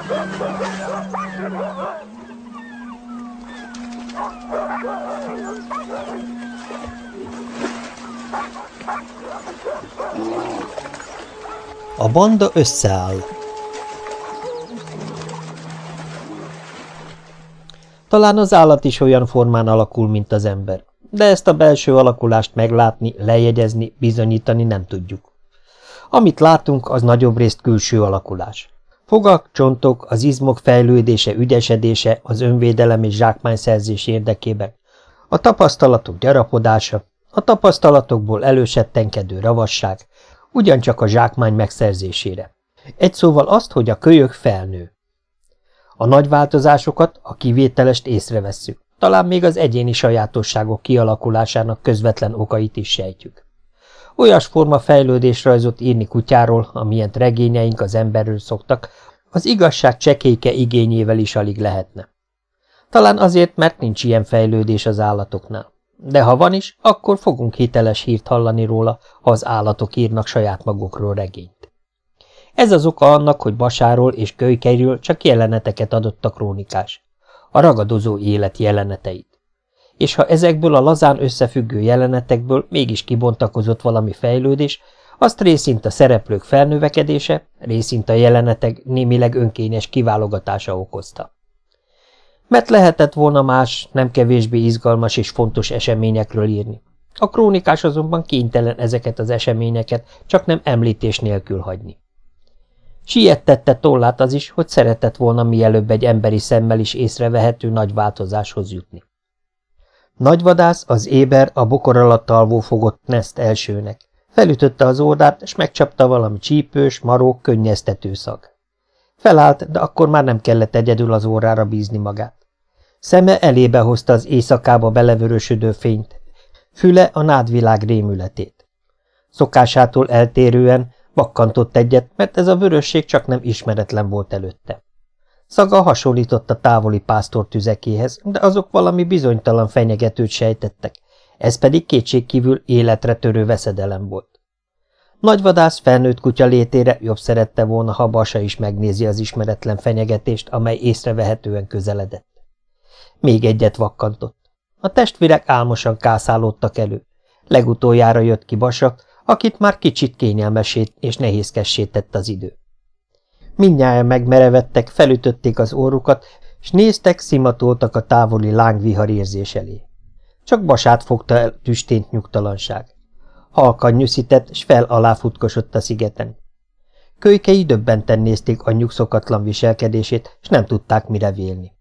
A banda összeáll. Talán az állat is olyan formán alakul, mint az ember, de ezt a belső alakulást meglátni, lejegyezni, bizonyítani nem tudjuk. Amit látunk, az nagyobb részt külső alakulás. Fogak, csontok, az izmok fejlődése, ügyesedése az önvédelem és zsákmányszerzés érdekében, a tapasztalatok gyarapodása, a tapasztalatokból elősettenkedő ravasság, ugyancsak a zsákmány megszerzésére. Egy szóval azt, hogy a kölyök felnő. A nagy változásokat, a kivételest észrevesszük, talán még az egyéni sajátosságok kialakulásának közvetlen okait is sejtjük. Olyas forma fejlődésrajzot írni kutyáról, amilyent regényeink az emberről szoktak, az igazság csekéke igényével is alig lehetne. Talán azért, mert nincs ilyen fejlődés az állatoknál. De ha van is, akkor fogunk hiteles hírt hallani róla, ha az állatok írnak saját magukról regényt. Ez az oka annak, hogy Basáról és Kölykeiről csak jeleneteket adott a krónikás. A ragadozó élet jeleneteit. És ha ezekből a lazán összefüggő jelenetekből mégis kibontakozott valami fejlődés, azt részint a szereplők felnövekedése, részint a jelenetek némileg önkényes kiválogatása okozta. Mert lehetett volna más, nem kevésbé izgalmas és fontos eseményekről írni. A krónikás azonban kénytelen ezeket az eseményeket csak nem említés nélkül hagyni. Siettette tollát az is, hogy szeretett volna mielőbb egy emberi szemmel is észrevehető nagy változáshoz jutni. Nagyvadász az éber a bokor alatt alvó fogott Nest elsőnek. Felütötte az órdát, és megcsapta valami csípős, maró, könnyeztető szag. Felállt, de akkor már nem kellett egyedül az órára bízni magát. Szeme elébe hozta az éjszakába belevörösödő fényt, füle a nádvilág rémületét. Szokásától eltérően vakkantott egyet, mert ez a vörösség csak nem ismeretlen volt előtte. Szaga hasonlított a távoli pásztor tüzekéhez, de azok valami bizonytalan fenyegetőt sejtettek, ez pedig kétségkívül életre törő veszedelem volt. Nagyvadász felnőtt kutya létére jobb szerette volna, ha Basa is megnézi az ismeretlen fenyegetést, amely észrevehetően közeledett. Még egyet vakkantott. A testvérek álmosan kászálódtak elő. Legutoljára jött ki Basa, akit már kicsit kényelmesét és nehézkessé tett az idő. Mindnyáján megmerevettek, felütötték az órukat, s néztek, szimatoltak a távoli lángvihar érzés elé. Csak basát fogta el tüstént nyugtalanság. Halkan nyűszített, s fel alá futkosott a szigeten. Kölykei döbbenten nézték anyjuk szokatlan viselkedését, s nem tudták mire vélni.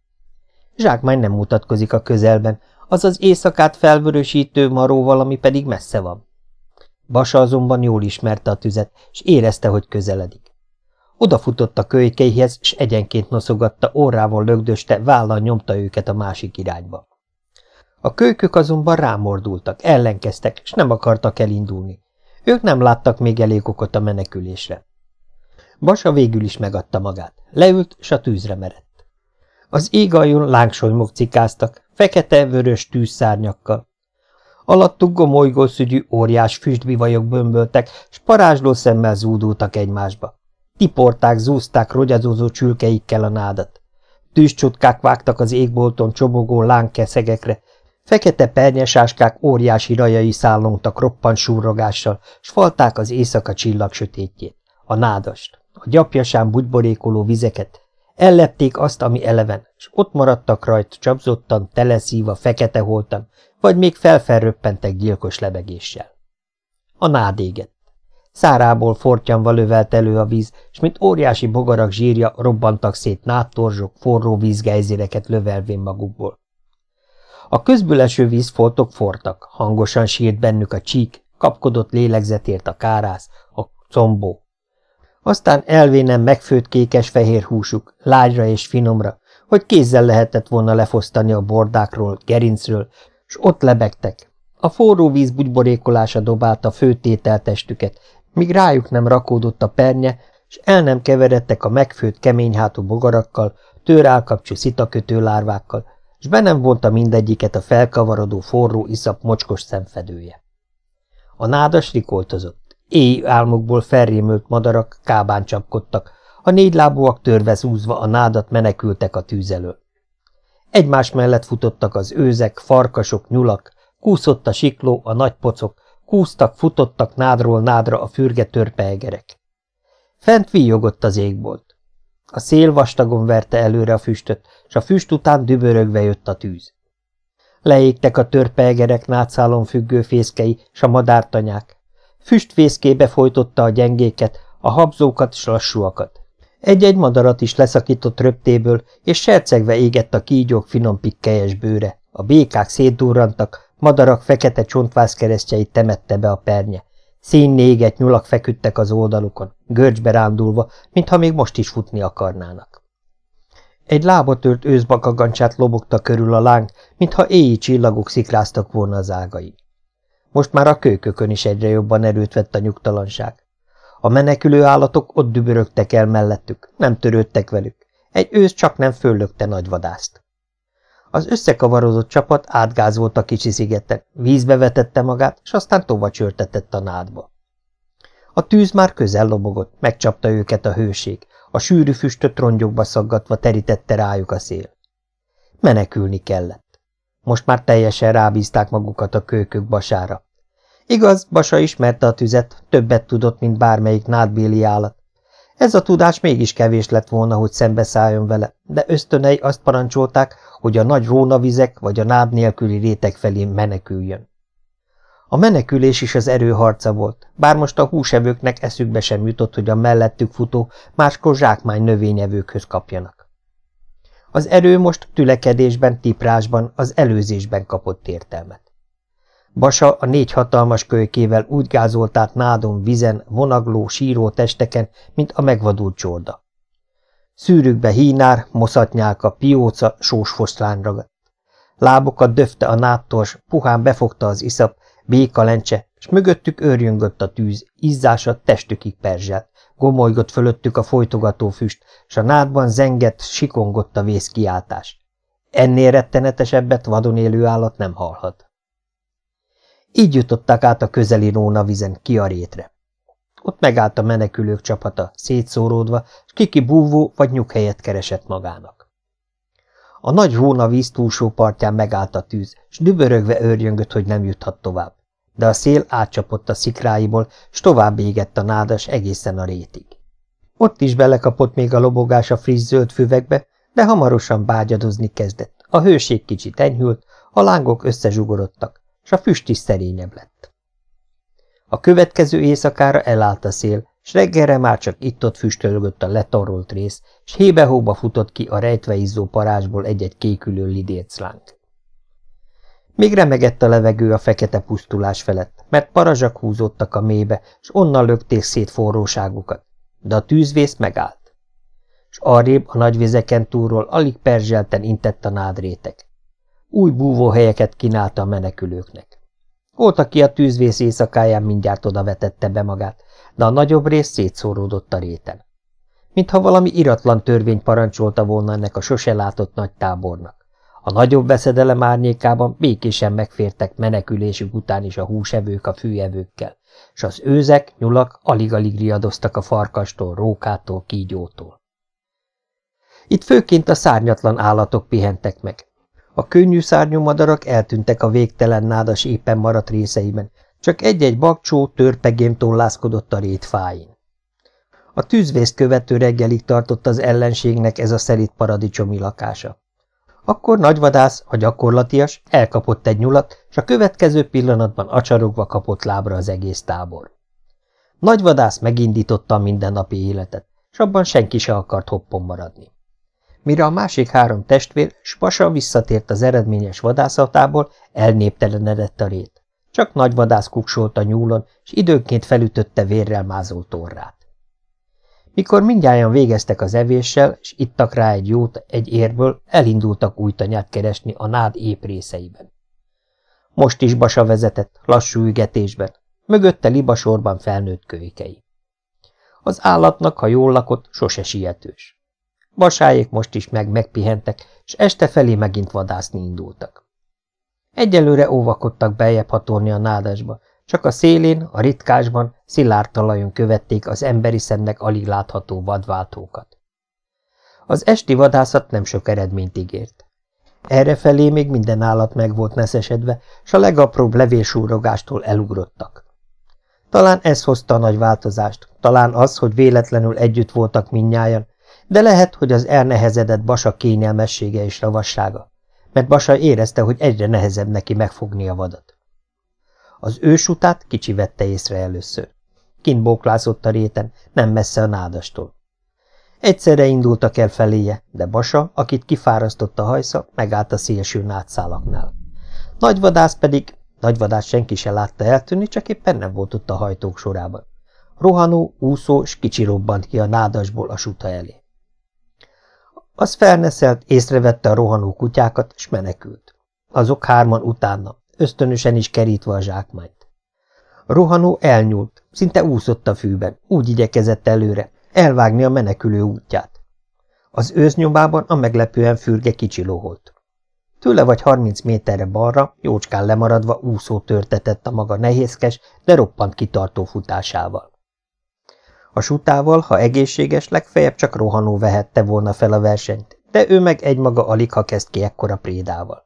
Zsákmány nem mutatkozik a közelben, az az éjszakát felvörösítő maró valami pedig messze van. Basa azonban jól ismerte a tüzet, és érezte, hogy közeledik. Odafutott a kölykeihez, s egyenként noszogatta, órával lögdöste, vállal nyomta őket a másik irányba. A kölykök azonban rámordultak, ellenkeztek, s nem akartak elindulni. Ők nem láttak még elég okot a menekülésre. Basa végül is megadta magát. Leült, s a tűzre merett. Az ég aljon lángsolymok cikáztak, fekete-vörös tűzszárnyakkal. Alattuk gomolygószügyű óriás füstbivajok bömböltek, s parázsló szemmel zúdultak egymásba. Tiporták, zúzták rogyazózó csülkeikkel a nádat. Tűzcsutkák vágtak az égbolton csobogó lángkeszegekre, fekete pernyesáskák óriási rajai szállongtak roppant súrogással, s falták az éjszaka csillag sötétjét, a nádast, a gyapjasán bugyborékoló vizeket, Ellepték azt, ami eleven, és ott maradtak rajt csapzottan, teleszíva, fekete holtan, vagy még felfelröppentek gyilkos lebegéssel. A nád égett. Szárából fortyanva lövelt elő a víz, és mint óriási bogarak zsírja robbantak szét nádtorzsok, forró vízgejzéreket lövelvén magukból. A közből eső vízfoltok fortak, hangosan sírt bennük a csík, kapkodott lélegzetért a kárász, a combó, aztán elvénem megfőtt kékes-fehér húsuk, lágyra és finomra, hogy kézzel lehetett volna lefosztani a bordákról, gerincről, s ott lebegtek. A forró víz bugyborékolása dobálta főtételtestüket, míg rájuk nem rakódott a pernye, s el nem keveredtek a megfőtt keményhátú bogarakkal, tőrálkapcsú szitakötő lárvákkal, s be nem vonta mindegyiket a felkavarodó forró iszap mocskos szemfedője. A nádas rikoltozott. Éj álmokból felrémült madarak kábán csapkodtak, a négylábúak törve zúzva a nádat menekültek a tűz elől. Egymás mellett futottak az őzek, farkasok, nyulak, kúszott a sikló, a nagy pocok, kúztak, futottak nádról nádra a fürge törpeegerek. Fent víjogott az égbolt. A szél vastagon verte előre a füstöt, s a füst után dübörögve jött a tűz. Leégtek a törpeegerek nátszálon függő fészkei, s a madártanyák. Füstfészkébe folytotta a gyengéket, a habzókat s lassúakat. Egy-egy madarat is leszakított röptéből, és sercegve égett a kígyók finom pikkelyes bőre. A békák szétdurrantak, madarak fekete csontvászkeresztjeit temette be a pernye. Színné égett nyulak feküdtek az oldalukon, görcsbe rándulva, mintha még most is futni akarnának. Egy lábatört őszbakagancsát lobogta körül a láng, mintha éji csillagok szikráztak volna az ágai. Most már a kölykökön is egyre jobban erőt vett a nyugtalanság. A menekülő állatok ott dübörögtek el mellettük, nem törődtek velük. Egy ősz csak nem föllökte nagyvadászt. Az összekavarodott csapat átgázolt a kicsi szigeten, vízbe vetette magát, és aztán tova csörtetett a nádba. A tűz már közel lobogott, megcsapta őket a hőség, a sűrű füstöt rongyokba szaggatva terítette rájuk a szél. Menekülni kellett. Most már teljesen rábízták magukat a kölykök basára. Igaz, Basa ismerte a tüzet, többet tudott, mint bármelyik nádbéli állat. Ez a tudás mégis kevés lett volna, hogy szembeszálljon vele, de ösztönei azt parancsolták, hogy a nagy rónavizek vagy a nád nélküli réteg felé meneküljön. A menekülés is az erő harca volt, bár most a húsevőknek eszükbe sem jutott, hogy a mellettük futó, máskor zsákmány növényevőkhöz kapjanak. Az erő most tülekedésben, tiprásban, az előzésben kapott értelmet. Basa a négy hatalmas kölykével úgy gázolt át nádon, vizen, vonagló, síró testeken, mint a megvadult csorda. Szűrükbe hínár, moszatnyálka, pióca, sós foszlán ragadt. Lábokat döfte a nádtors, puhán befogta az iszap, békalencse, s mögöttük őrjöngött a tűz, izzása testükig perzselt, gomolygott fölöttük a folytogató füst, s a nádban zengett, sikongott a vészkiáltás. Ennél rettenetesebbet vadon élő állat nem hallhat. Így jutottak át a közeli vizen ki a rétre. Ott megállt a menekülők csapata, szétszóródva, s kiki búvó vagy nyughelyet keresett magának. A nagy Róna víz túlsó partján megállt a tűz, s dübörögve őrjöngött, hogy nem juthat tovább. De a szél átcsapott a szikráiból, s tovább égett a nádas egészen a rétig. Ott is belekapott még a lobogás a friss zöld füvekbe, de hamarosan bágyadozni kezdett. A hőség kicsit enyhült, a lángok összezsugorodtak, s a füst is szerényebb lett. A következő éjszakára elállt a szél, s reggelre már csak itt-ott füstölgött a letarolt rész, s hébe-hóba futott ki a rejtve izzó parázsból egy-egy kékülő lidérclánk. Még remegett a levegő a fekete pusztulás felett, mert parazsak húzódtak a mélybe, s onnan lökték szét forróságukat, de a tűzvész megállt. S arrébb a nagyvizeken túlról alig perzselten intett a nádrétek. Új búvóhelyeket kínálta a menekülőknek. Volt, aki a tűzvész éjszakáján mindjárt oda vetette be magát, de a nagyobb rész szétszóródott a réten. Mintha valami iratlan törvény parancsolta volna ennek a sose látott nagy tábornak. A nagyobb veszedelem árnyékában békésen megfértek menekülésük után is a húsevők a fűevőkkel, s az őzek, nyulak alig-alig riadoztak a farkastól, rókától, kígyótól. Itt főként a szárnyatlan állatok pihentek meg, a könnyű szárnyú madarak eltűntek a végtelen nádas éppen maradt részeiben, csak egy-egy bakcsó törpegém tollászkodott a rét fáin. A tűzvészt követő reggelig tartott az ellenségnek ez a szerít paradicsomi lakása. Akkor nagyvadász, a gyakorlatias, elkapott egy nyulat, és a következő pillanatban acsarogva kapott lábra az egész tábor. Nagyvadász megindította a mindennapi életet, és abban senki se akart hoppon maradni. Mire a másik három testvér, Spasa visszatért az eredményes vadászatából, elnéptelenedett a rét. Csak nagy vadász kuksolt a nyúlon, és időnként felütötte vérrel mázolt torrát. Mikor mindjárt végeztek az evéssel, és ittak rá egy jót egy érből, elindultak új tanyát keresni a nád ép részeiben. Most is Basa vezetett, lassú ügetésben, mögötte libasorban felnőtt kölykei. Az állatnak, ha jól lakott, sose sietős. Vasáék most is meg megpihentek, és este felé megint vadászni indultak. Egyelőre óvakodtak beljebb hatolni a nádasba, csak a szélén, a ritkásban, szilárd talajon követték az emberi szemnek alig látható vadváltókat. Az esti vadászat nem sok eredményt ígért. Errefelé még minden állat meg volt neszesedve, s a legapróbb levélsúrogástól elugrottak. Talán ez hozta a nagy változást, talán az, hogy véletlenül együtt voltak minnyájan, de lehet, hogy az elnehezedett Basa kényelmessége és ravassága, mert Basa érezte, hogy egyre nehezebb neki megfogni a vadat. Az ősutát kicsi vette észre először. Kint bóklászott a réten, nem messze a nádastól. Egyszerre indultak el feléje, de Basa, akit kifárasztott a hajsza, megállt a szélső nátszálaknál. Nagyvadász pedig, nagyvadász senki se látta eltűnni, csak éppen nem volt ott a hajtók sorában. Rohanó, úszó, s kicsi robbant ki a nádasból a suta elé. Az felneszelt, észrevette a rohanó kutyákat, s menekült. Azok hárman utána, ösztönösen is kerítve a zsákmányt. A rohanó elnyúlt, szinte úszott a fűben, úgy igyekezett előre, elvágni a menekülő útját. Az őznyomában a meglepően fürge kicsi loholt. Tőle vagy harminc méterre balra, jócskán lemaradva úszó törtetett a maga nehézkes, de roppant kitartó futásával. A sutával, ha egészséges, legfeljebb csak rohanó vehette volna fel a versenyt, de ő meg egymaga alig ha kezd ki ekkora prédával.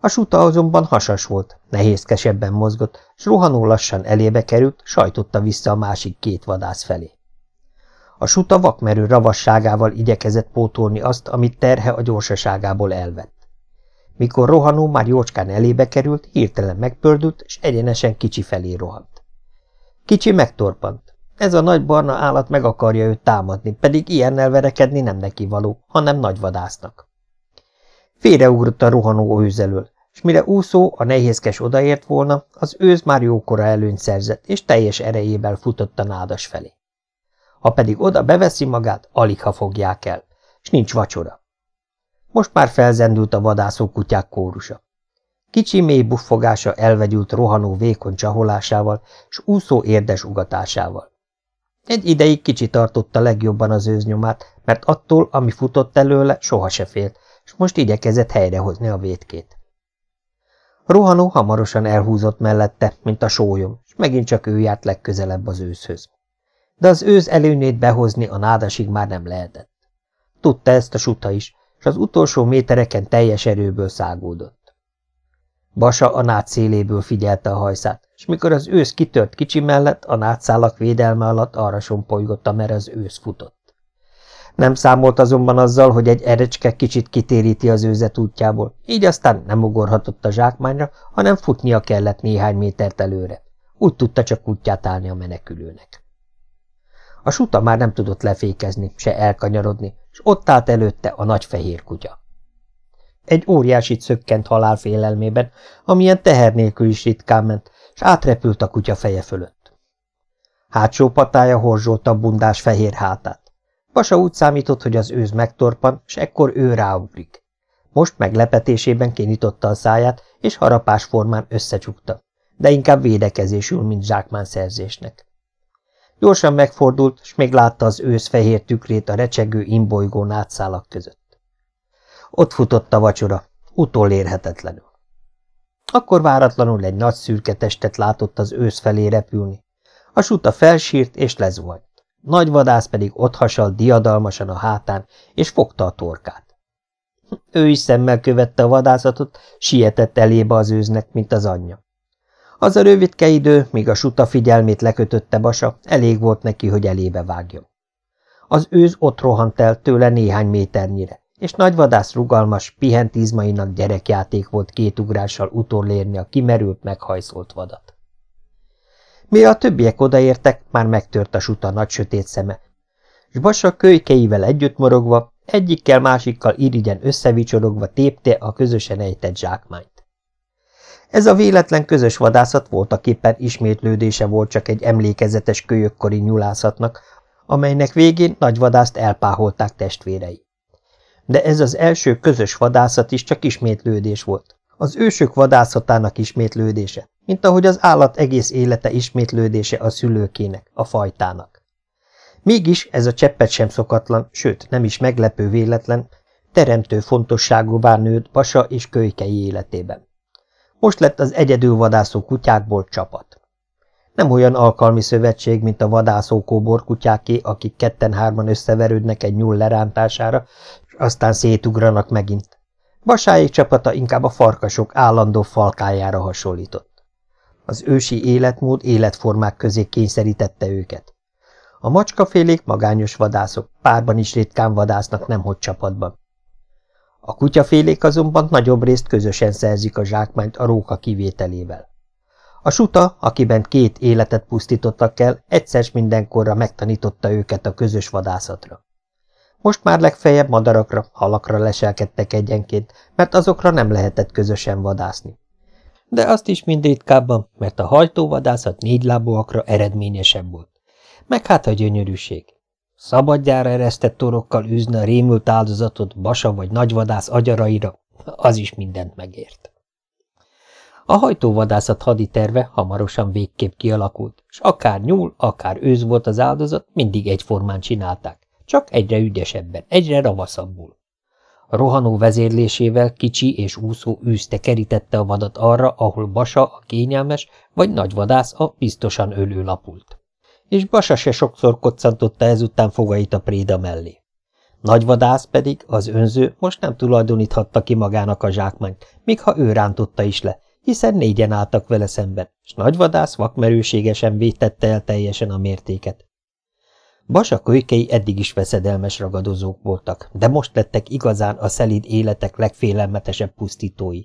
A suta azonban hasas volt, nehézkesebben mozgott, s rohanó lassan elébe került, sajtotta vissza a másik két vadász felé. A suta vakmerő ravasságával igyekezett pótolni azt, amit terhe a gyorsaságából elvett. Mikor rohanó már jócskán elébe került, hirtelen megpördült, és egyenesen kicsi felé rohant. Kicsi megtorpant. Ez a nagy barna állat meg akarja őt támadni, pedig ilyennel verekedni nem neki való, hanem nagy vadásznak. Félreugrott a rohanó őzelől, és mire úszó a nehézkes odaért volna, az őz már jókora előnyt szerzett, és teljes erejével futott a nádas felé. Ha pedig oda beveszi magát, alig ha fogják el, és nincs vacsora. Most már felzendült a vadászó kutyák kórusa. Kicsi mély buffogása elvegyült rohanó vékony csaholásával, s úszó érdes ugatásával. Egy ideig kicsi tartotta legjobban az őznyomát, mert attól, ami futott előle, soha se félt, és most igyekezett helyrehozni a vétkét. Rohanó hamarosan elhúzott mellette, mint a sólyom, és megint csak ő járt legközelebb az őszhöz de az őz előnyét behozni a nádasig már nem lehetett. Tudta ezt a suta is, és az utolsó métereken teljes erőből szágódott. Basa a nád széléből figyelte a hajszát, és mikor az ősz kitört kicsi mellett, a nádszálak védelme alatt arra sompolygott, amerre az ősz futott. Nem számolt azonban azzal, hogy egy erecske kicsit kitéríti az őzet útjából, így aztán nem ugorhatott a zsákmányra, hanem futnia kellett néhány métert előre. Úgy tudta csak útját állni a menekülőnek. A suta már nem tudott lefékezni, se elkanyarodni, és ott állt előtte a nagy fehér kutya. Egy óriásit szökkent halál félelmében, amilyen teher nélkül is ritkán ment, és átrepült a kutya feje fölött. Hátsó patája horzsolta a bundás fehér hátát. Basa úgy számított, hogy az őz megtorpan, és ekkor ő ráugrik. Most meglepetésében kinyitotta a száját, és harapás formán összecsukta, de inkább védekezésül, mint zsákmán szerzésnek. Gyorsan megfordult, és még látta az ősz fehér tükrét a recsegő imbolygó nátszálak között. Ott futott a vacsora, utolérhetetlenül. Akkor váratlanul egy nagy szürke testet látott az ősz felé repülni. A suta felsírt és lezuhant. Nagy vadász pedig ott hasalt diadalmasan a hátán, és fogta a torkát. Ő is szemmel követte a vadászatot, sietett elébe az őznek, mint az anyja. Az a rövidke idő, míg a suta figyelmét lekötötte Basa, elég volt neki, hogy elébe vágjon. Az őz ott rohant el tőle néhány méternyire, és nagy vadász rugalmas, pihent izmainak gyerekjáték volt két ugrással utolérni a kimerült, meghajszolt vadat. Mire a többiek odaértek, már megtört a suta nagy sötét szeme, s Basa kölykeivel együtt morogva, egyikkel másikkal irigyen összevicsorogva tépte a közösen ejtett zsákmányt. Ez a véletlen közös vadászat voltaképpen ismétlődése volt csak egy emlékezetes kölyökkori nyulászatnak, amelynek végén nagy vadászt elpáholták testvérei. De ez az első közös vadászat is csak ismétlődés volt. Az ősök vadászatának ismétlődése, mint ahogy az állat egész élete ismétlődése a szülőkének, a fajtának. Mégis ez a cseppet sem szokatlan, sőt nem is meglepő véletlen, teremtő fontosságúvá nőtt Basa és kölykei életében. Most lett az egyedül vadászó kutyákból csapat. Nem olyan alkalmi szövetség, mint a vadászókóbor kutyáké, akik ketten-hárman összeverődnek egy nyúl lerántására, aztán szétugranak megint. Basáék csapata inkább a farkasok állandó falkájára hasonlított. Az ősi életmód életformák közé kényszerítette őket. A macskafélék magányos vadászok, párban is ritkán vadásznak, nemhogy csapatban. A kutyafélék azonban nagyobb részt közösen szerzik a zsákmányt a róka kivételével. A suta, akiben két életet pusztítottak el, egyszer mindenkorra megtanította őket a közös vadászatra. Most már legfeljebb madarakra, halakra leselkedtek egyenként, mert azokra nem lehetett közösen vadászni. De azt is mind ritkábban, mert a hajtóvadászat négylábúakra eredményesebb volt. Meg hát a gyönyörűség. Szabadjára eresztett torokkal űzni a rémült áldozatot basa vagy nagyvadász agyaraira, az is mindent megért. A hajtóvadászat haditerve hamarosan végképp kialakult, és akár nyúl, akár őz volt az áldozat, mindig egyformán csinálták, csak egyre ügyesebben, egyre ravaszabbul. A rohanó vezérlésével kicsi és úszó űzte kerítette a vadat arra, ahol Basa a kényelmes, vagy nagyvadász a biztosan ölő lapult és Basa se sokszor koccantotta ezután fogait a préda mellé. Nagyvadász pedig, az önző, most nem tulajdoníthatta ki magának a zsákmányt, még ha ő rántotta is le, hiszen négyen álltak vele szemben, s nagyvadász vakmerőségesen vétette el teljesen a mértéket. Basa kölykei eddig is veszedelmes ragadozók voltak, de most lettek igazán a szelíd életek legfélelmetesebb pusztítói.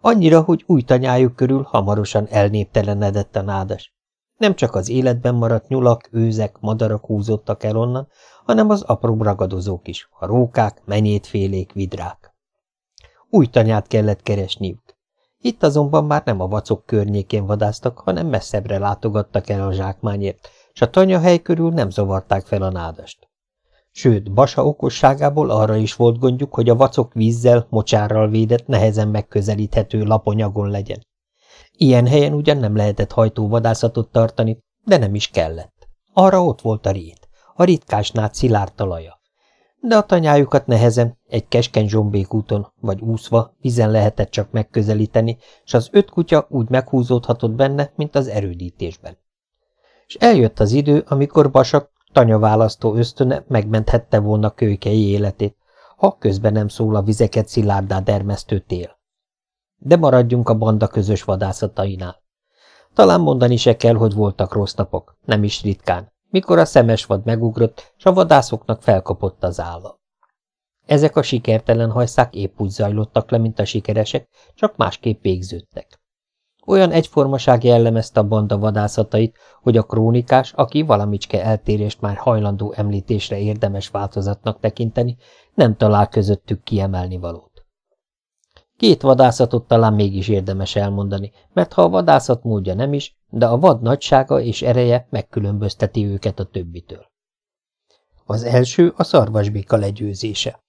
Annyira, hogy új tanyájuk körül hamarosan elnéptelenedett a nádas. Nem csak az életben maradt nyulak, őzek, madarak húzottak el onnan, hanem az apró ragadozók is, a rókák, menyétfélék, vidrák. Új tanyát kellett keresniük. Itt azonban már nem a vacok környékén vadáztak, hanem messzebbre látogattak el a zsákmányért, s a tanyahely körül nem zavarták fel a nádast. Sőt, Basa okosságából arra is volt gondjuk, hogy a vacok vízzel, mocsárral védett, nehezen megközelíthető laponyagon legyen. Ilyen helyen ugyan nem lehetett hajtóvadászatot tartani, de nem is kellett. Arra ott volt a rét, a ritkásnát szilárd talaja. De a tanyájukat nehezen, egy keskeny zsombékúton vagy úszva vizen lehetett csak megközelíteni, és az öt kutya úgy meghúzódhatott benne, mint az erődítésben. És eljött az idő, amikor Basak tanyaválasztó ösztöne megmenthette volna kölykei életét, ha közben nem szól a vizeket szilárdá dermesztő tél. De maradjunk a banda közös vadászatainál. Talán mondani se kell, hogy voltak rossz napok, nem is ritkán, mikor a szemes vad megugrott, s a vadászoknak felkapott az álla. Ezek a sikertelen hajszák épp úgy zajlottak le, mint a sikeresek, csak másképp végződtek. Olyan egyformaság jellemezte a banda vadászatait, hogy a krónikás, aki valamicske eltérést már hajlandó említésre érdemes változatnak tekinteni, nem talál közöttük kiemelni valót. Két vadászatot talán mégis érdemes elmondani, mert ha a vadászat módja nem is, de a vad nagysága és ereje megkülönbözteti őket a többitől. Az első a szarvasbika legyőzése.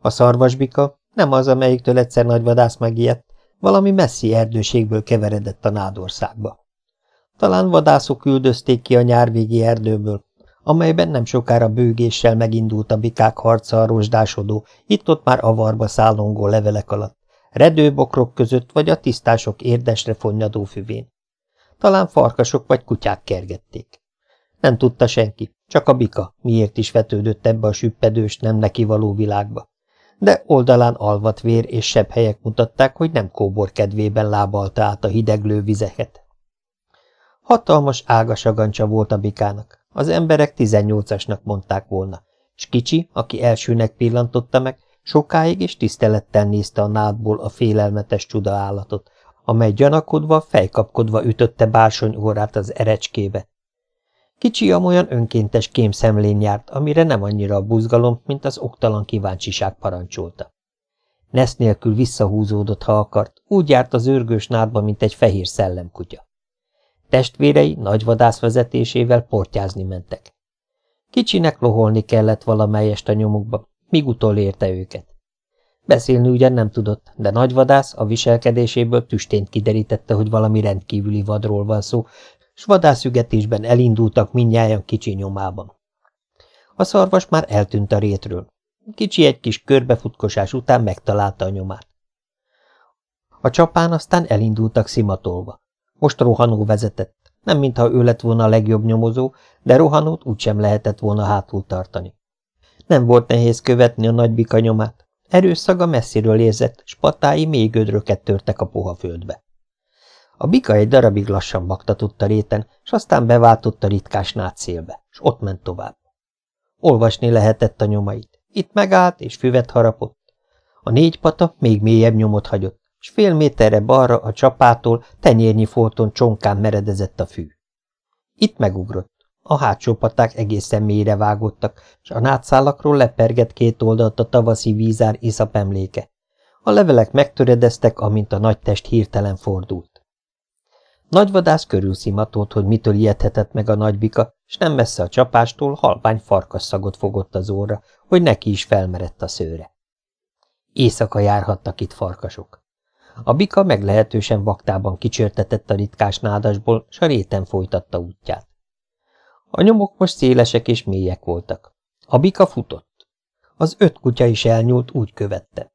A szarvasbika nem az, amelyiktől egyszer nagy vadász megijedt, valami messzi erdőségből keveredett a nádországba. Talán vadászok küldözték ki a nyárvégi erdőből, amelyben nem sokára bőgéssel megindult a bikák harca a rozsdásodó, itt-ott már avarba szállongó levelek alatt, redőbokrok között vagy a tisztások érdesre fonnyadó füvén. Talán farkasok vagy kutyák kergették. Nem tudta senki, csak a bika miért is vetődött ebbe a süppedős, nem neki való világba. De oldalán alvat vér és sebb helyek mutatták, hogy nem kóbor kedvében lábalta át a hideglő vizeket. Hatalmas ágasagancsa volt a bikának, az emberek tizennyolcasnak mondták volna, s kicsi, aki elsőnek pillantotta meg, sokáig és tisztelettel nézte a nádból a félelmetes csuda állatot, amely gyanakodva, fejkapkodva ütötte bársony órát az erecskébe. Kicsi amolyan önkéntes kémszemlén járt, amire nem annyira a buzgalom, mint az oktalan kíváncsiság parancsolta. Nesz nélkül visszahúzódott, ha akart, úgy járt az őrgős nádba, mint egy fehér szellemkutya. Testvérei nagy vadász vezetésével portyázni mentek. Kicsinek loholni kellett valamelyest a nyomukba, míg utolérte őket. Beszélni ugyan nem tudott, de nagyvadász a viselkedéséből tüstént kiderítette, hogy valami rendkívüli vadról van szó, s vadászügetésben elindultak mindnyájan kicsi nyomában. A szarvas már eltűnt a rétről. Kicsi egy kis körbefutkosás után megtalálta a nyomát. A csapán aztán elindultak szimatolva. Most rohanó vezetett, nem mintha ő lett volna a legjobb nyomozó, de rohanót úgysem lehetett volna hátul tartani. Nem volt nehéz követni a nagy bika nyomát. Erős szaga messziről érzett, s patái mély gödröket törtek a puha földbe. A bika egy darabig lassan baktatott a réten, s aztán beváltott a ritkás nátszélbe, s ott ment tovább. Olvasni lehetett a nyomait. Itt megállt, és füvet harapott. A négy pata még mélyebb nyomot hagyott, s fél méterre balra a csapától tenyérnyi folton csonkán meredezett a fű. Itt megugrott. A hátsó paták egészen mélyre vágottak, s a nátszálakról lepergett két oldalt a tavaszi vízár iszap emléke. A levelek megtöredeztek, amint a nagy test hirtelen fordult. Nagyvadász körülszimatolt, hogy mitől ijedhetett meg a nagybika, s nem messze a csapástól halvány farkasszagot fogott az óra, hogy neki is felmerett a szőre. Éjszaka járhattak itt farkasok. A bika meglehetősen vaktában kicsörtetett a ritkás nádasból, s a réten folytatta útját. A nyomok most szélesek és mélyek voltak. A bika futott. Az öt kutya is elnyúlt, úgy követte.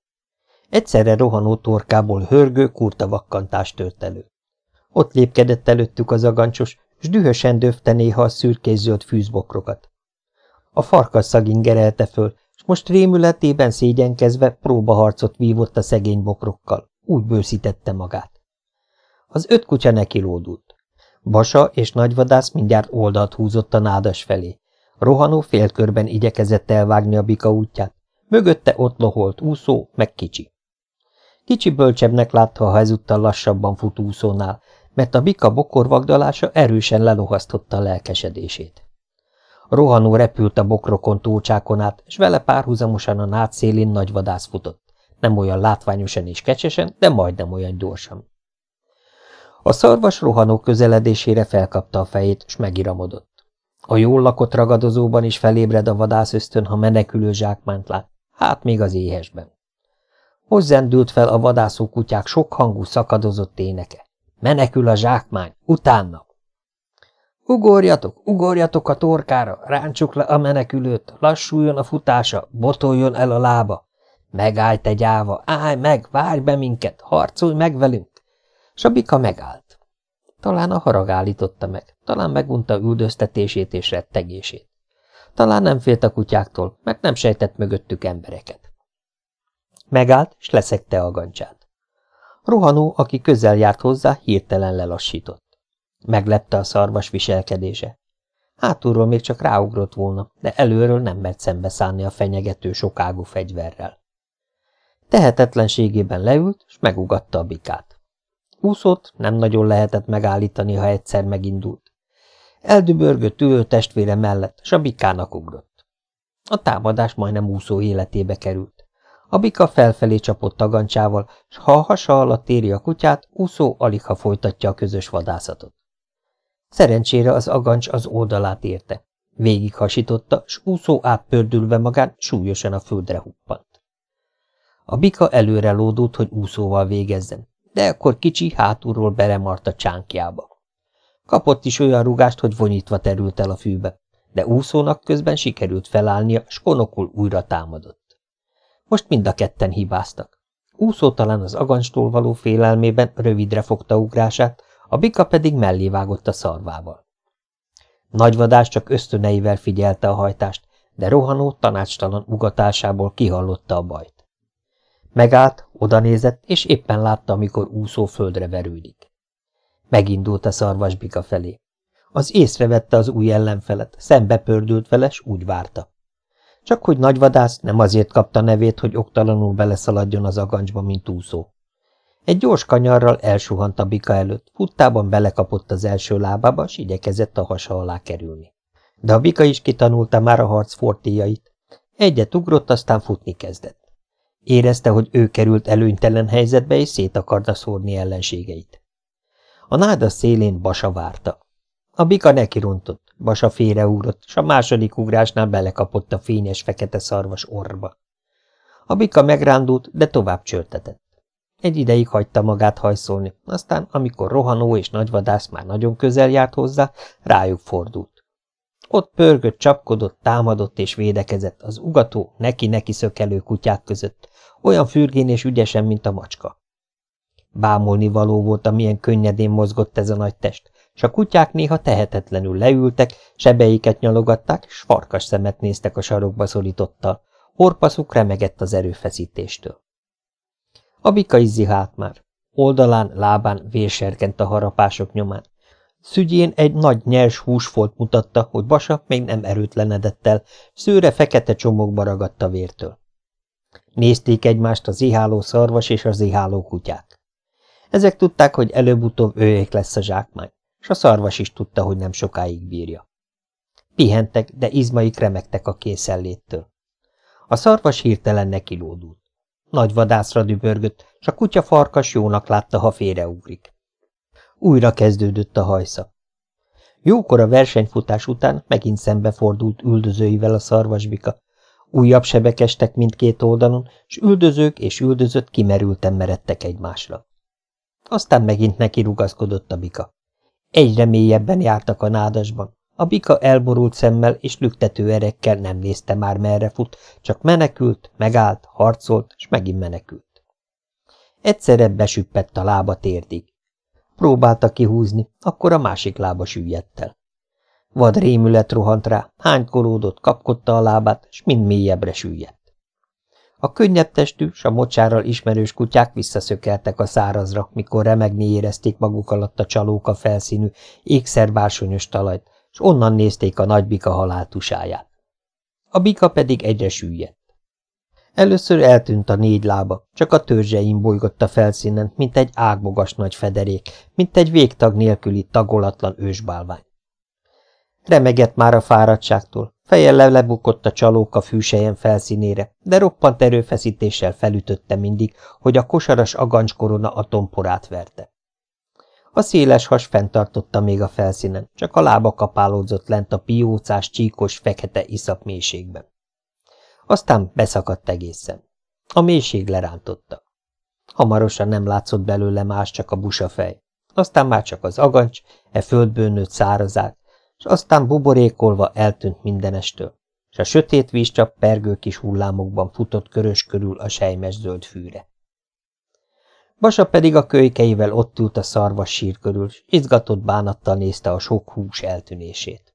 Egyszerre rohanó torkából hörgő, kurta vakkantást tört elő. Ott lépkedett előttük az agancsos, s dühösen döfte néha a szürkészöld fűzbokrokat. A farkas szagingerelte föl, s most rémületében szégyenkezve próbaharcot vívott a szegény bokrokkal, úgy bőszítette magát. Az öt kutya nekilódult. Basa és nagyvadász mindjárt oldalt húzott a nádas felé. Rohanó félkörben igyekezett elvágni a bika útját, mögötte ott loholt úszó, meg kicsi. Kicsi bölcsebbnek látta, ha ezúttal lassabban fut úszónál, mert a bika bokorvagdalása erősen lelohasztotta lelkesedését. Rohanó repült a bokrokon tócsákon át, és vele párhuzamosan a nád szélén nagyvadász futott. Nem olyan látványosan és kecsesen, de majdnem olyan gyorsan. A szarvas rohanó közeledésére felkapta a fejét, és megiramodott. A jól lakott ragadozóban is felébred a vadász ösztön, ha menekülő zsákmányt lát, hát még az éhesben. Hozzendült fel a vadászó kutyák sokhangú szakadozott éneke. Menekül a zsákmány, utána! Ugorjatok, ugorjatok a torkára, ráncsuk le a menekülőt, lassuljon a futása, botoljon el a lába. Megállj, te gyáva, állj meg, várj be minket, harcolj meg velünk! Sabika megállt. Talán a harag állította meg, talán megunta üldöztetését és rettegését. Talán nem félt a kutyáktól, mert nem sejtett mögöttük embereket. Megállt, s leszekte a gancsát. Rohanó, aki közel járt hozzá, hirtelen lelassított. Meglepte a szarvas viselkedése. Hátulról még csak ráugrott volna, de előről nem mert szembeszállni a fenyegető sokágú fegyverrel. Tehetetlenségében leült, s megugatta a bikát. Úszott nem nagyon lehetett megállítani, ha egyszer megindult. Eldübörgött ülő testvére mellett, s a bikának ugrott. A támadás majdnem úszó életébe került. A bika felfelé csapott tagancsával, s ha a hasa alatt éri a kutyát, úszó alig ha folytatja a közös vadászatot. Szerencsére az agancs az oldalát érte. Végig hasította, s úszó átpördülve magán súlyosan a földre huppant. A bika előre lódult, hogy úszóval végezzen, de akkor kicsi hátulról belemart a csánkjába. Kapott is olyan rugást, hogy vonyítva terült el a fűbe, de úszónak közben sikerült felállnia, s konokul újra támadott. Most mind a ketten hibáztak. Úszó talán az agancstól való félelmében rövidre fogta ugrását, a bika pedig mellé vágott a szarvával. Nagyvadás csak ösztöneivel figyelte a hajtást, de rohanó tanácstalan ugatásából kihallotta a bajt. Megállt, odanézett, és éppen látta, amikor úszó földre verődik. Megindult a szarvas bika felé. Az észrevette az új ellenfelet, szembe pördült vele, s úgy várta. Csak hogy nagyvadász nem azért kapta nevét, hogy oktalanul beleszaladjon az agancsba, mint úszó. Egy gyors kanyarral elsuhant a bika előtt, futtában belekapott az első lábába, s igyekezett a hasa alá kerülni. De a bika is kitanulta már a harc fortéjait. Egyet ugrott, aztán futni kezdett. Érezte, hogy ő került előnytelen helyzetbe, és szét akarta szórni ellenségeit. A náda szélén Basa várta. A bika nekirontott, Basa félreugrott, s a második ugrásnál belekapott a fényes fekete szarvas orba. A bika megrándult, de tovább csörtetett. Egy ideig hagyta magát hajszolni, aztán, amikor rohanó és nagyvadász már nagyon közel járt hozzá, rájuk fordult. Ott pörgött, csapkodott, támadott és védekezett az ugató, neki-neki szökelő kutyák között, olyan fürgén és ügyesen, mint a macska. Bámolni való volt, amilyen könnyedén mozgott ez a nagy test, és a kutyák néha tehetetlenül leültek, sebeiket nyalogatták, és farkas szemet néztek a sarokba szorítottal. Horpaszuk remegett az erőfeszítéstől. A bika izzihált már. Oldalán, lábán vérserkent a harapások nyomán. Szügyén egy nagy nyers húsfolt mutatta, hogy Basa még nem erőtlenedett el, szőre fekete csomókba ragadt vértől. Nézték egymást a ziháló szarvas és a ziháló kutyák. Ezek tudták, hogy előbb-utóbb őjék lesz a zsákmány, és a szarvas is tudta, hogy nem sokáig bírja. Pihentek, de izmaik remektek a készelléttől. A szarvas hirtelen nekilódult. Nagy vadászra dübörgött, s a kutya farkas jónak látta, ha félreugrik. Újra kezdődött a hajsza. Jókora versenyfutás után megint szembefordult üldözőivel a szarvasbika. Újabb sebek estek mindkét oldalon, s üldözők és üldözött kimerülten meredtek egymásra. Aztán megint neki rugaszkodott a bika. Egyre mélyebben jártak a nádasban. A bika elborult szemmel és lüktető erekkel nem nézte már merre fut, csak menekült, megállt, harcolt, és megint menekült. Egyszerre besüppett a lába térdig. Próbálta kihúzni, akkor a másik lába süllyedt el. Vad rémület rohant rá, hánykolódott, kapkodta a lábát, s mind mélyebbre süllyedt. A könnyebb testű, s a mocsárral ismerős kutyák visszaszökeltek a szárazra, mikor remegni érezték maguk alatt a csalóka felszínű, ékszerbársonyos talajt, s onnan nézték a nagy bika haláltusáját. A bika pedig egyre süllyedt. Először eltűnt a négy lába, csak a törzseim bolygott a felszínen, mint egy ágbogas nagy federék, mint egy végtag nélküli tagolatlan ősbálvány. Remegett már a fáradtságtól, fejjel lebukott a csalóka fűsejen felszínére, de roppant erőfeszítéssel felütötte mindig, hogy a kosaras agancskorona a tomporát verte. A széles has fenntartotta még a felszínen, csak a lába kapálódzott lent a piócás, csíkos, fekete iszap mélységben. Aztán beszakadt egészen. A mélység lerántotta. Hamarosan nem látszott belőle más, csak a busafej. Aztán már csak az agancs, e földből nőtt szárazák, és aztán buborékolva eltűnt mindenestől, és a sötét vízcsap pergő kis hullámokban futott körös körül a sejmes zöld fűre. Basa pedig a kölykeivel ott ült a szarvas sír körül, és izgatott bánattal nézte a sok hús eltűnését.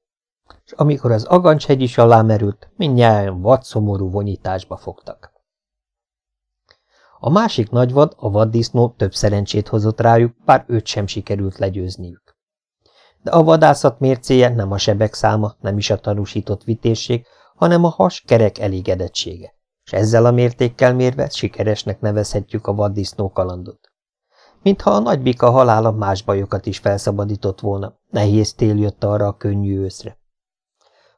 És amikor az agancshegy is alá merült, mindnyáján vadszomorú vonyításba fogtak. A másik nagyvad, a vaddisznó több szerencsét hozott rájuk, bár őt sem sikerült legyőzniük. De a vadászat mércéje nem a sebek száma, nem is a tanúsított vitésség, hanem a has kerek elégedettsége és ezzel a mértékkel mérve sikeresnek nevezhetjük a vaddisznó kalandot. Mintha a nagy bika halála más bajokat is felszabadított volna, nehéz tél jött arra a könnyű őszre.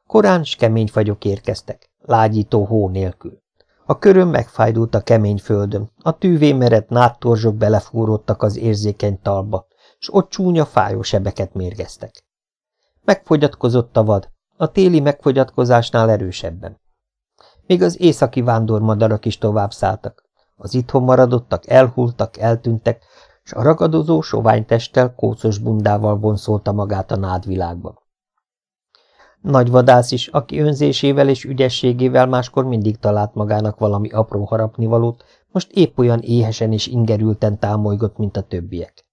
Korán s kemény fagyok érkeztek, lágyító hó nélkül. A köröm megfájdult a kemény földön, a tűvé merett nádtorzsok belefúródtak az érzékeny talba, s ott csúnya fájó sebeket mérgeztek. Megfogyatkozott a vad, a téli megfogyatkozásnál erősebben. Még az északi vándormadarak is tovább szálltak. Az itthon maradottak elhultak, eltűntek, s a ragadozó sovány testtel, kócos bundával vonszolta magát a nádvilágba. Nagy vadász is, aki önzésével és ügyességével máskor mindig talált magának valami apró harapnivalót, most épp olyan éhesen és ingerülten támolygott, mint a többiek.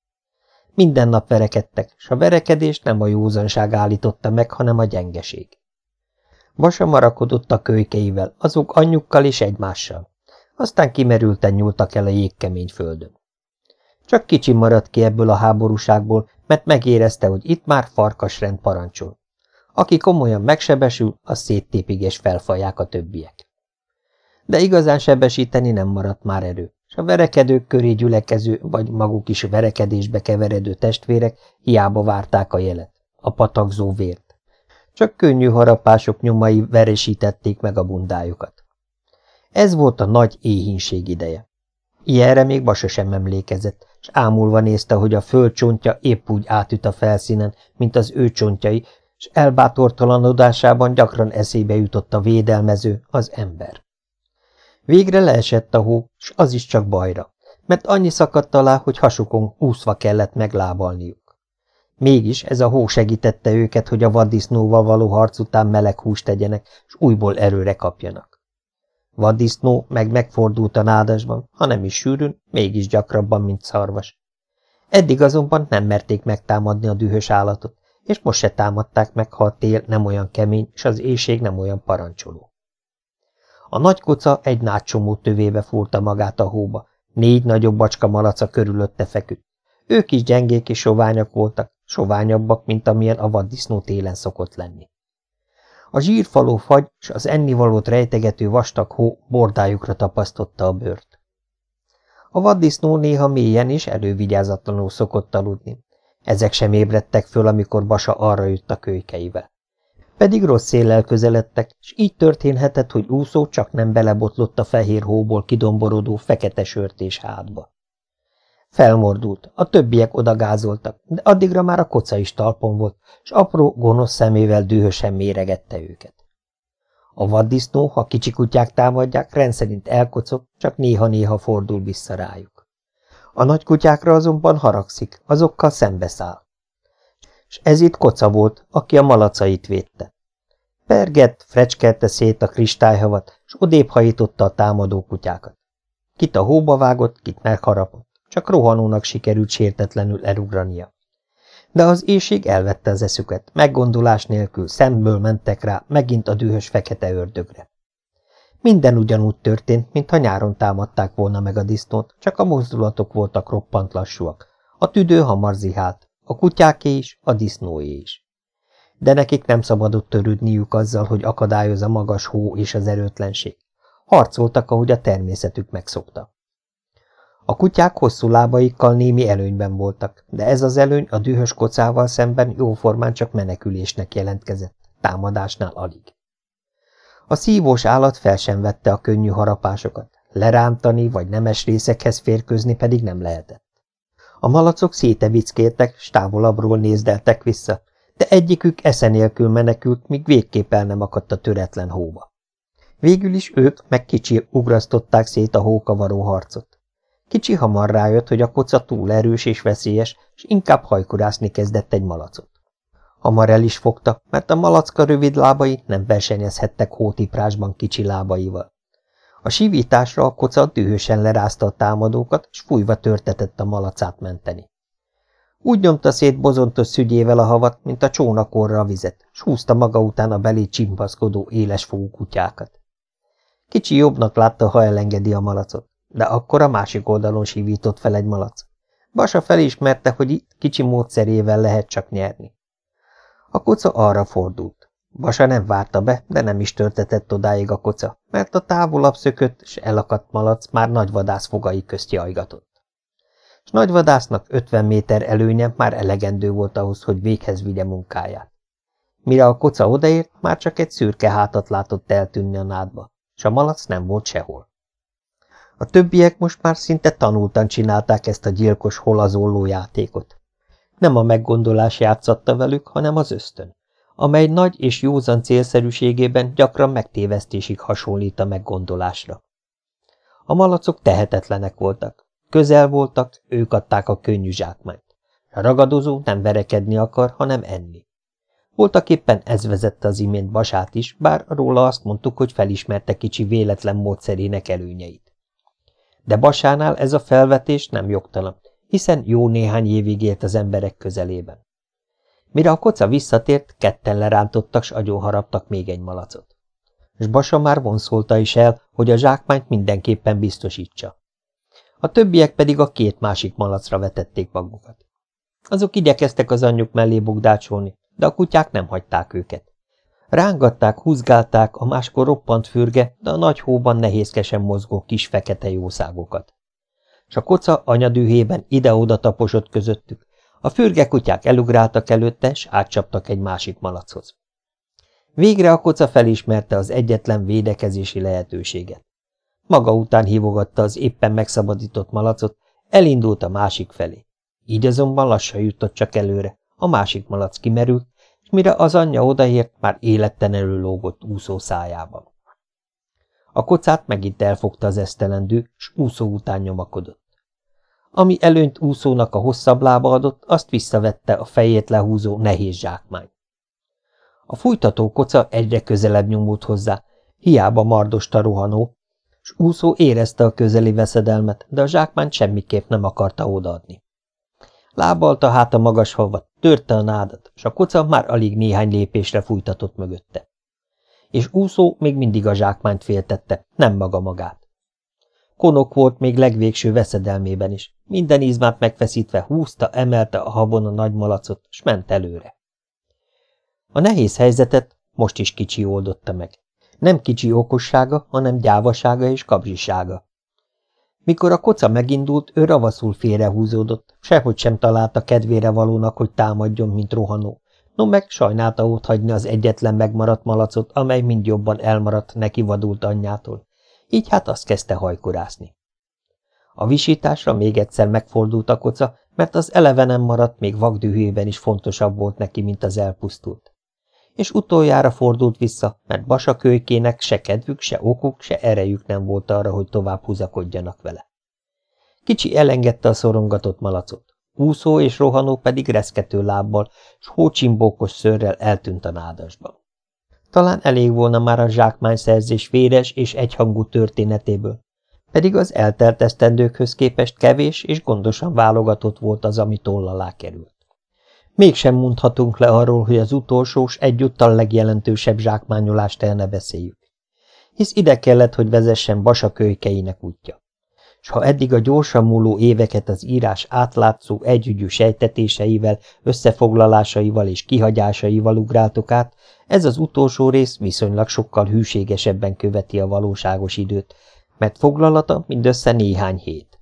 Minden nap verekedtek, s a verekedést nem a józanság állította meg, hanem a gyengeség. Vasa marakodott a kölykeivel, azok anyjukkal és egymással. Aztán kimerülten nyúltak el a jégkemény földön. Csak kicsi maradt ki ebből a háborúságból, mert megérezte, hogy itt már farkasrend parancsol. Aki komolyan megsebesül, az széttépig és felfalják a többiek. De igazán sebesíteni nem maradt már erő, és a verekedők köré gyülekező, vagy maguk is verekedésbe keveredő testvérek hiába várták a jelet, a patakzó vért. Csak könnyű harapások nyomai veresítették meg a bundájukat. Ez volt a nagy éhínség ideje. Ilyenre még Basa sem emlékezett, és ámulva nézte, hogy a föld csontja épp úgy átüt a felszínen, mint az ő csontjai, és elbátortalanodásában gyakran eszébe jutott a védelmező, az ember. Végre leesett a hó, s az is csak bajra, mert annyi szakadt alá, hogy hasukon úszva kellett meglábalniuk. Mégis ez a hó segítette őket, hogy a vaddisznóval való harc után meleg húst tegyenek, és újból erőre kapjanak. Vaddisznó meg megfordult a nádasban, ha nem is sűrűn, mégis gyakrabban, mint szarvas. Eddig azonban nem merték megtámadni a dühös állatot, és most se támadták meg, ha a tél nem olyan kemény, és az éjség nem olyan parancsoló. A nagy koca egy nácsomó tövébe fúrta magát a hóba, négy nagyobb bacska malaca körülötte feküdt. Ők is gyengék és soványak voltak, soványabbak, mint amilyen a vaddisznó télen szokott lenni. A zsírfaló fagy és az ennivalót rejtegető vastag hó bordájukra tapasztotta a bőrt. A vaddisznó néha mélyen és elővigyázatlanul szokott aludni. Ezek sem ébredtek föl, amikor Basa arra jött a kölykeivel. Pedig rossz széllel közeledtek, és így történhetett, hogy úszó csak nem belebotlott a fehér hóból kidomborodó fekete sörtés hátba. Felmordult, a többiek odagázoltak, de addigra már a koca is talpon volt, és apró, gonosz szemével dühösen méregette őket. A vaddisznó, ha kicsi kutyák támadják, rendszerint elkocog, csak néha-néha fordul vissza rájuk. A nagy kutyákra azonban haragszik, azokkal szembeszáll. És ez itt koca volt, aki a malacait védte. Pergett, frecskelte szét a kristályhavat, és odébb a támadó kutyákat. Kit a hóba vágott, kit megharapott, csak rohanónak sikerült sértetlenül elugrania de az éjség elvette az eszüket, meggondolás nélkül szemből mentek rá megint a dühös fekete ördögre. Minden ugyanúgy történt, mintha nyáron támadták volna meg a disztót, csak a mozdulatok voltak roppant lassúak. A tüdő hamar zihált, a kutyáké is, a disznóé is. De nekik nem szabadott törődniük azzal, hogy akadályoz a magas hó és az erőtlenség. Harcoltak, ahogy a természetük megszokta. A kutyák hosszú lábaikkal némi előnyben voltak, de ez az előny a dühös kocával szemben jóformán csak menekülésnek jelentkezett, támadásnál alig. A szívós állat fel sem vette a könnyű harapásokat, lerántani vagy nemes részekhez férközni pedig nem lehetett. A malacok szétevickéltek, s távolabbról nézdeltek vissza, de egyikük esze nélkül menekült, míg végképp el nem akadt a töretlen hóba. Végül is ők meg kicsi ugrasztották szét a hókavaró harcot. Kicsi hamar rájött, hogy a koca túl erős és veszélyes, és inkább hajkurászni kezdett egy malacot. Hamar el is fogta, mert a malacka rövid lábai nem versenyezhettek hótiprásban kicsi lábaival. A sivításra a koca dühösen lerázta a támadókat, és fújva törtetett a malacát menteni. Úgy nyomta szét bozontos szügyével a havat, mint a csónakorra a vizet, s húzta maga után a belé csimpaszkodó éles fogú kutyákat. Kicsi jobbnak látta, ha elengedi a malacot de akkor a másik oldalon sívított fel egy malac. Basa felismerte, hogy itt kicsi módszerével lehet csak nyerni. A koca arra fordult. Basa nem várta be, de nem is törtetett odáig a koca, mert a távolabb szökött, és elakadt malac már nagyvadász fogai közt jajgatott. S nagyvadásznak 50 méter előnye már elegendő volt ahhoz, hogy véghez vigye munkáját. Mire a koca odaért, már csak egy szürke hátat látott eltűnni a nádba, s a malac nem volt sehol. A többiek most már szinte tanultan csinálták ezt a gyilkos holazólló játékot. Nem a meggondolás játszatta velük, hanem az ösztön, amely nagy és józan célszerűségében gyakran megtévesztésig hasonlít a meggondolásra. A malacok tehetetlenek voltak. Közel voltak, ők adták a könnyű zsákmányt. A ragadozó nem verekedni akar, hanem enni. Voltak éppen ez vezette az imént Basát is, bár róla azt mondtuk, hogy felismerte kicsi véletlen módszerének előnyeit. De Basánál ez a felvetés nem jogtalan, hiszen jó néhány évig élt az emberek közelében. Mire a koca visszatért, ketten lerántottak, s haraptak még egy malacot. S Basa már vonszolta is el, hogy a zsákmányt mindenképpen biztosítsa. A többiek pedig a két másik malacra vetették magukat. Azok igyekeztek az anyjuk mellé bugdácsolni, de a kutyák nem hagyták őket. Rángatták, húzgálták a máskor roppant fürge, de a nagy hóban nehézkesen mozgó kis fekete jószágokat. S a koca anyadühében ide-oda taposott közöttük, a fürge kutyák elugráltak előtte, s átcsaptak egy másik malachoz. Végre a koca felismerte az egyetlen védekezési lehetőséget. Maga után hívogatta az éppen megszabadított malacot, elindult a másik felé. Így azonban lassan jutott csak előre, a másik malac kimerült, mire az anyja odaért, már élettenelő lógott úszó szájában. A kocát megint elfogta az esztelendő, s úszó után nyomakodott. Ami előnyt úszónak a hosszabb lába adott, azt visszavette a fejét lehúzó nehéz zsákmány. A fújtató koca egyre közelebb nyomult hozzá, hiába mardosta rohanó, s úszó érezte a közeli veszedelmet, de a zsákmányt semmiképp nem akarta odaadni. Lábalta hát a magas havat, törte a nádat, s a koca már alig néhány lépésre fújtatott mögötte. És úszó még mindig a zsákmányt féltette, nem maga magát. Konok volt még legvégső veszedelmében is, minden izmát megfeszítve húzta, emelte a habon a nagy malacot, s ment előre. A nehéz helyzetet most is kicsi oldotta meg. Nem kicsi okossága, hanem gyávasága és kabzsisága. Mikor a koca megindult, ő ravaszul félrehúzódott, sehogy sem találta kedvére valónak, hogy támadjon, mint rohanó. No meg sajnálta ott hagyni az egyetlen megmaradt malacot, amely mind jobban elmaradt neki vadult anyjától. Így hát azt kezdte hajkorászni. A visításra még egyszer megfordult a koca, mert az eleve nem maradt, még vagdühében is fontosabb volt neki, mint az elpusztult. És utoljára fordult vissza, mert basakőjkének se kedvük, se okuk, se erejük nem volt arra, hogy tovább húzakodjanak vele. Kicsi elengedte a szorongatott malacot. Úszó és rohanó pedig reszkető lábbal, s hócsimbókos szörrel eltűnt a nádasban. Talán elég volna már a zsákmányszerzés véres és egyhangú történetéből, pedig az eltelt esztendőkhöz képest kevés és gondosan válogatott volt az, ami toll alá került. Mégsem mondhatunk le arról, hogy az utolsós, egyúttal legjelentősebb zsákmányolást el beszéljük. Hisz ide kellett, hogy vezessen Basa kölykeinek útja. S ha eddig a gyorsan múló éveket az írás átlátszó, együgyű sejtetéseivel, összefoglalásaival és kihagyásaival ugráltok át, ez az utolsó rész viszonylag sokkal hűségesebben követi a valóságos időt, mert foglalata mindössze néhány hét.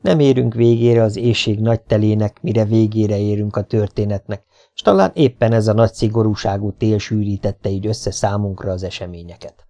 Nem érünk végére az éjség nagy telének, mire végére érünk a történetnek, s talán éppen ez a nagy szigorúságú tél sűrítette így össze számunkra az eseményeket.